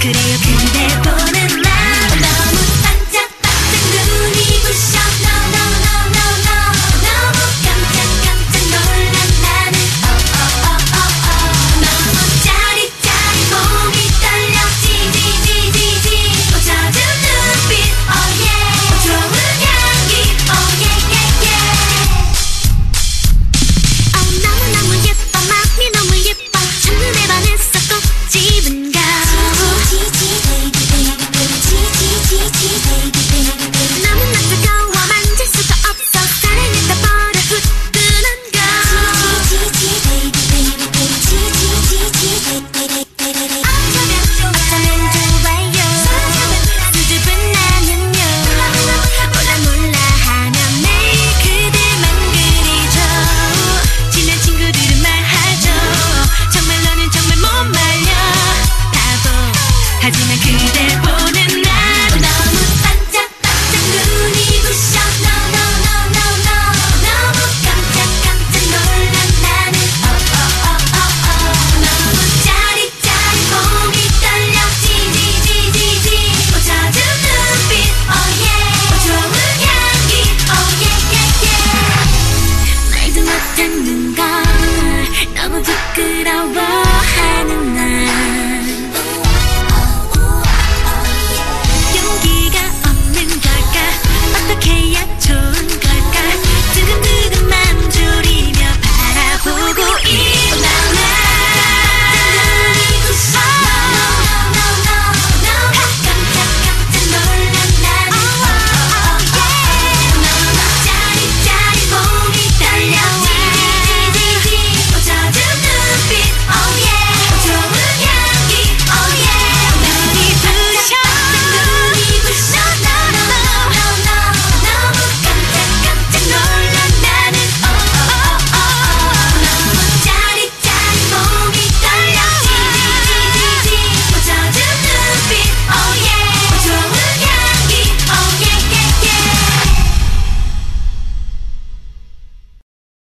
그래요 근데 보는